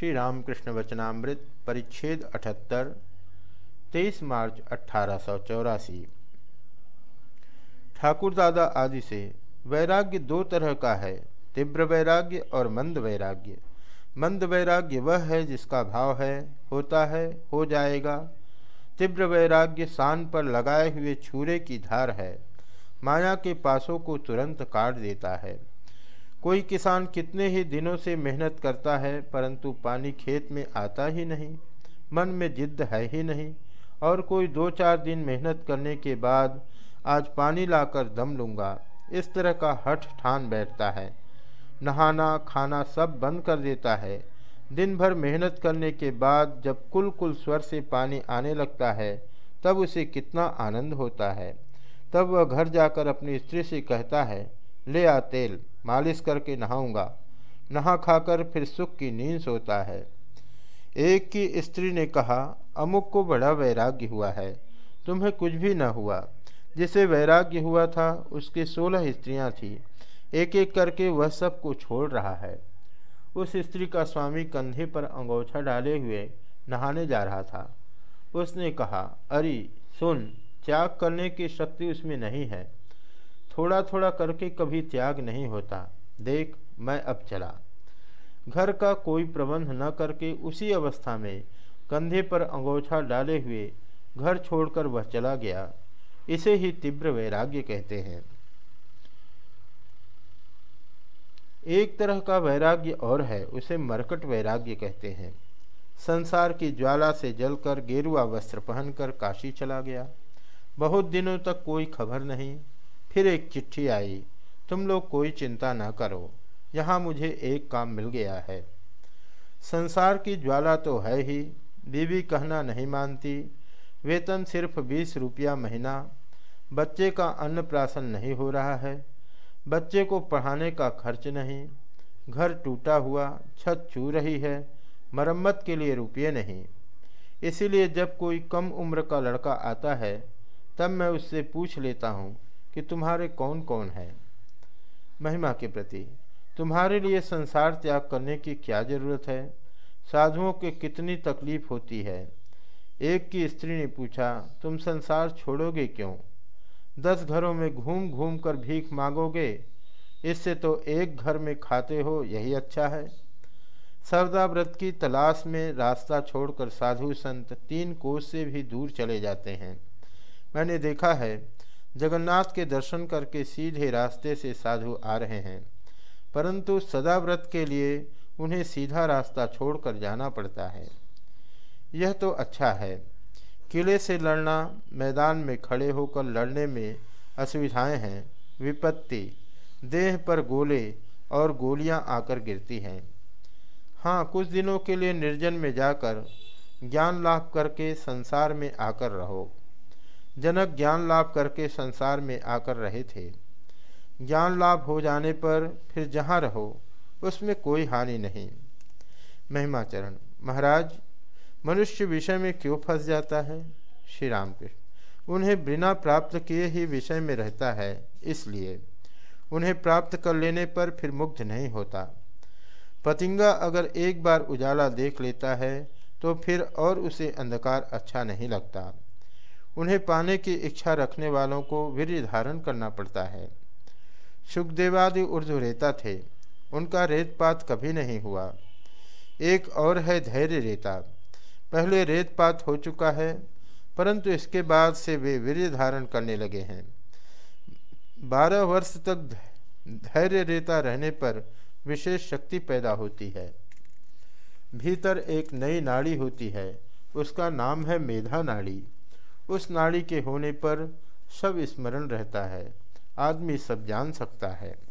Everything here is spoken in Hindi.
श्री रामकृष्ण वचनामृत परिच्छेद अठहत्तर, तेईस मार्च अट्ठारह ठाकुर दादा आदि से, वैराग्य दो तरह का है, तीव्र वैराग्य और मंद वैराग्य। मंद वैराग्य वह है जिसका भाव है, होता है, हो जाएगा। तीव्र वैराग्य शान पर लगाए हुए छूरे की धार है, माया के पासों को तुरंत काट देता है। कोई किसान कितने ही दिनों से मेहनत करता है, परंतु पानी खेत में आता ही नहीं, मन में जिद्द है ही नहीं, और कोई दो चार दिन मेहनत करने के बाद आज पानी लाकर दम लूँगा। इस तरह का हठ ठान बैठता है। नहाना, खाना सब बंद कर देता है। दिन भर मेहनत करने के बाद जब कुल कुल स्वर से पानी आने लगता है, तब उसे कितना आनंद होता है। तब वह घर जाकर अपनी स्त्री से कहता है, ले आ तेल। मालिश करके नहाऊँगा। नहा खाकर फिर सुख की नींद सोता है। एक की स्त्री ने कहा, अमुक को बड़ा वैराग्य हुआ है। तुम्हें कुछ भी न हुआ। जिसे वैराग्य हुआ था, उसकी सोलह स्त्रियाँ थीं। एक एक करके वह सबको छोड़ रहा है। उस स्त्री का स्वामी कंधे पर अंगोछा डाले हुए नहाने जा रहा था। उसने कहा, अरे, सुन, त्याग करने की शक्ति उसमें नहीं है। थोड़ा थोड़ा करके कभी त्याग नहीं होता। देख, मैं अब चला। घर का कोई प्रबंध न करके उसी अवस्था में कंधे पर अंगोछा डाले हुए घर छोड़कर वह चला गया। इसे ही तीव्र वैराग्य कहते हैं। एक तरह का वैराग्य और है, उसे मरकट वैराग्य कहते हैं। संसार की ज्वाला से जलकर गेरुआ वस्त्र पहनकर काशी चला गया। बहुत दिनों तक कोई खबर नहीं। फिर एक चिट्ठी आई, तुम लोग कोई चिंता न करो, यहाँ मुझे एक काम मिल गया है। संसार की ज्वाला तो है ही, बीवी कहना नहीं मानती, वेतन सिर्फ़ बीस रुपया महीना, बच्चे का अन्न प्राशन नहीं हो रहा है, बच्चे को पढ़ाने का खर्च नहीं, घर टूटा हुआ, छत चू रही है, मरम्मत के लिए रुपये नहीं। इसीलिए जब कोई कम उम्र का लड़का आता है, तब मैं उससे पूछ लेता हूँ कि तुम्हारे कौन कौन है? महिमा के प्रति, तुम्हारे लिए संसार त्याग करने की क्या ज़रूरत है? साधुओं के कितनी तकलीफ़ होती है? एक की स्त्री ने पूछा, तुम संसार छोड़ोगे क्यों? दस घरों में घूम घूम कर भीख मांगोगे? इससे तो एक घर में खाते हो, यही अच्छा है। सरदा व्रत की तलाश में रास्ता छोड़कर साधु संत तीन कोस से भी दूर चले जाते हैं। मैंने देखा है जगन्नाथ के दर्शन करके सीधे रास्ते से साधु आ रहे हैं। परंतु सदा व्रत के लिए उन्हें सीधा रास्ता छोड़कर जाना पड़ता है। यह तो अच्छा है। किले से लड़ना, मैदान में खड़े होकर लड़ने में असुविधाएँ हैं। विपत्ति, देह पर गोले और गोलियाँ आकर गिरती हैं। हाँ कुछ दिनों के लिए निर्जन में जाकर ज्ञान लाभ करके संसार में आकर रहो। जनक ज्ञान लाभ करके संसार में आकर रहे थे। ज्ञान लाभ हो जाने पर फिर जहाँ रहो, उसमें कोई हानि नहीं। महिमाचरण, महाराज, मनुष्य विषय में क्यों फंस जाता है? श्री राम कृष्ण उन्हें बिना प्राप्त किए ही विषय में रहता है, इसलिए उन्हें प्राप्त कर लेने पर फिर मुग्ध नहीं होता। पतिंगा अगर एक बार उजाला देख लेता है तो फिर और उसे अंधकार अच्छा नहीं लगता। उन्हें पाने की इच्छा रखने वालों को वीर धारण करना पड़ता है। सुखदेवादि उर्दू रेता थे। उनका रेतपात कभी नहीं हुआ। एक और है धैर्य रेता। पहले रेतपात हो चुका है, परंतु इसके बाद से वे वीर धारण करने लगे हैं। बारह वर्ष तक धैर्य रेता रहने पर विशेष शक्ति पैदा होती है। भीतर एक नई नाड़ी होती है। उसका नाम है मेधा नाड़ी। उस नाड़ी के होने पर सब स्मरण रहता है। आदमी सब जान सकता है।